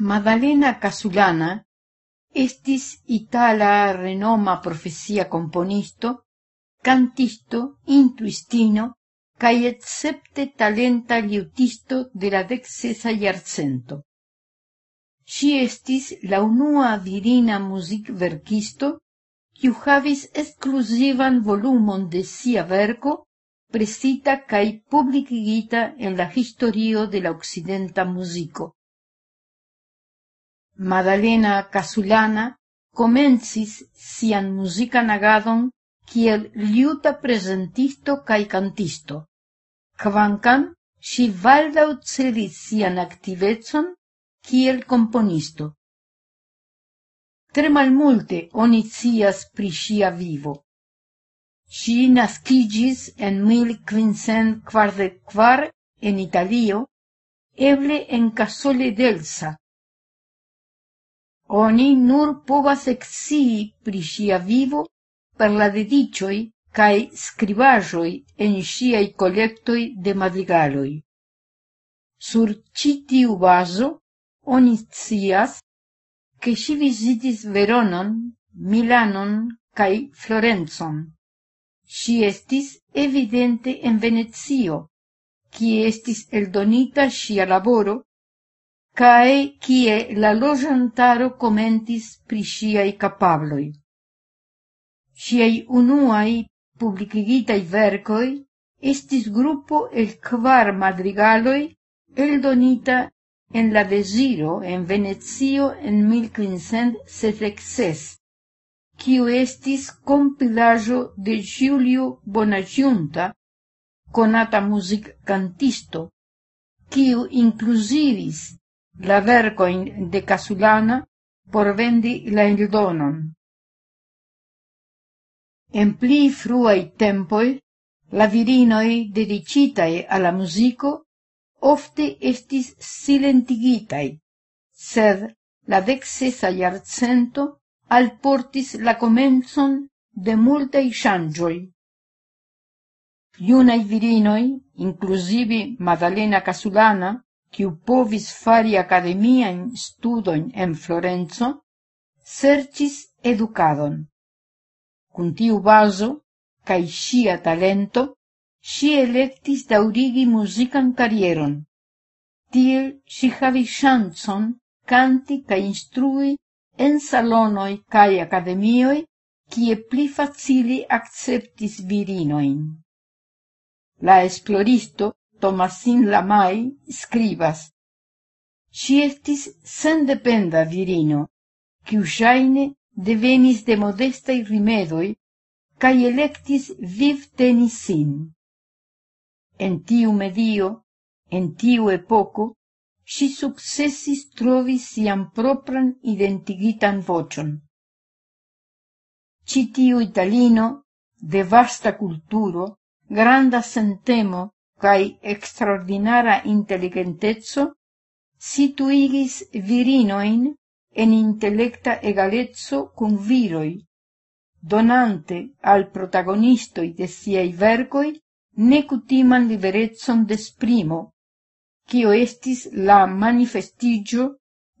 Maddalena Casulana estis itala renoma profesia componisto, cantisto, intuistino, excepte talenta liutisto de la dexesa iarcento. Si estis la unua virina music verkisto, quiu havis exclusivan volumon de sia verco, presita cae publicigita en la historio de la occidenta musico. Madalena Casulana comencis sian musican agadon kiel liuta presentisto cae cantisto. Quancam, si valdau cedis sian activetson kiel componisto. Tre malmulte oni cias pri sia vivo. Si nascigis en mil kvincent kvardek kvar en Italio, eble en Casole d'Elsa, oni nur povas exii pri sia vivo per la dedicioi cae scribajoi en siai collectoi de madrigaloi. Sur citiu tiu oni cias che si visitis Veronon, Milanon cae Florenzon. Si estis evidente en Venezio, qui estis eldonita sia laboro cae cie la lojantaro komentis pri siai capabloi. Ŝiaj unuai publicigitai vercoi estis gruppo el kvar el eldonita en la desiro en Venezio en 1576, quiu estis compilajo de Giulio Bonagiunta, conata music cantisto, quiu inclusivis la verkojn de Casulana por vendi la eldonon. En pli fruai tempoi, la virinoi dedicitae alla musico ofte estis silentigitai, sed la deksesa iarcento alportis la comenzon de multaj ŝanĝoj. Iunai virinoi, inclusivi Madalena Casulana, quiu povis fari academiaen studoin en Florenzo, sercis educadon. Cun tiu baso, cae sia talento, si electis daurigi musican carieron. Tiel si havi chanson canti ca instrui en salonoi cae academioi quie pli facili acceptis virinoin. La esploristo Tomasin Lamai scribas. Si estis sendependa virino, quiu shaine devenis de modestaj rimedoj kaj elektis viv sin. En tiu medio, en tiu epoco, si successis trovi sian propran identigitan vocion. Ci tiu italino, de vasta culturo, granda sentemo, cae extraordinara intelligentezzo situigis virinoin en intellecta egalezzo cum viroi, donante al protagonistoi de siei vergoi necutiman liberezzon d'esprimo, cio estis la manifestigio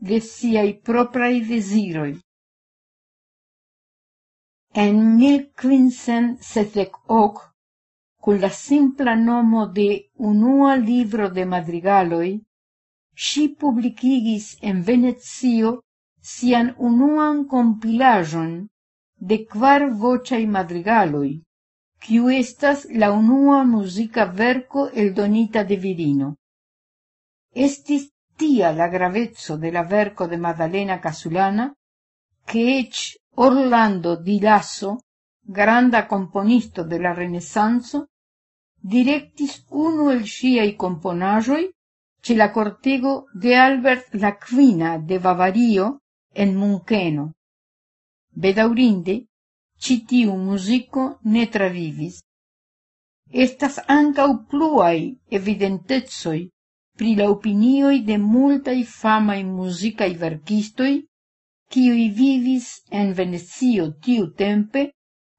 de siei proprai desiroi. En 1578 cun la simpla nomo de unua libro de madrigaloi, si publicigis en Venezio sian unuan compilajon de quar vociai madrigaloi, quiu estas la unua musica verco el donita de Virino. Estis tia la gravezzo de la verco de Maddalena Casulana, che ec Orlando di granda componisto de la Renesanso, directis unu el ŝiaj componajoi ce la cortego de Albert la Quina de Bavario en Muncheno. Bedaurinde, citiu musico ne travivis. Estas ancau pluai evidentezoi pri la opinioi de multai famai musicai verkistoi, kiuj vivis en Venecio tiu tempe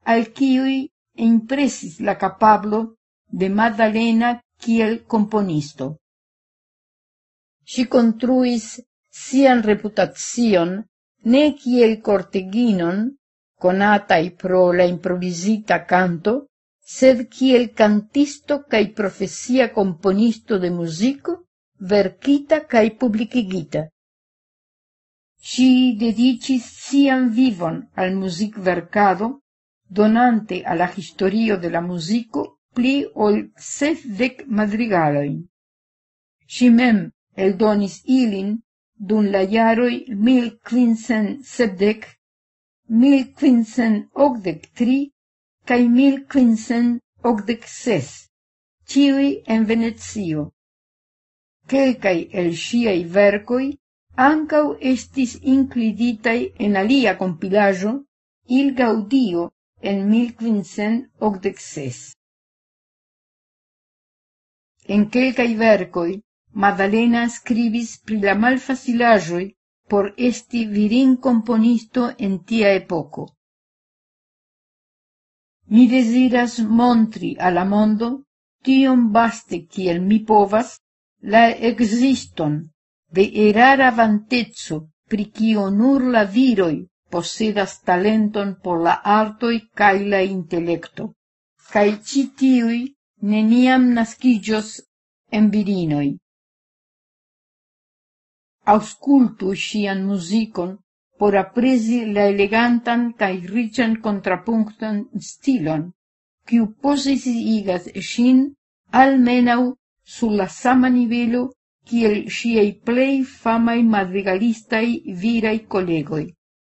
al quiui impresis la capablo de Maddalena kiel componisto. Si contruis sian reputazion ne kiel corteginon, conatai pro la improvisita canto, sed kiel cantisto cae profesia componisto de musico, verkita cae publicigita. Si dedicis sian vivon al music vercado, donante alla historio de la musico pli ol sesdek madrigaloin. Si mem eldonis ilin dun la jaroj mil quincen sepdec, mil quincen ogdec tri cae mil quincen ogdec ses, ciui en Venezio. Quelcai el ŝiaj vercoi ancau estis incliditai en alia compilajo il gaudio en 1586. En quelcai vercoi Madalena scribis pri la malfacilajoi por esti virin componisto en tia epoco. Mi desiras montri al la mondo tion baste kiel mi povas la existon de erara vantezzo pri kio nur la viroi possidas talenton por la artoi cae la intellecto, cae citiui neniam naskiĝos en virinoi. Auscultu sian muzikon por apresi la elegantan cae richan contrapunctan stilon, kiu posesigas sin almenau sur la sama nivelo kiel siei plei famai madrigalistai virai collegoi.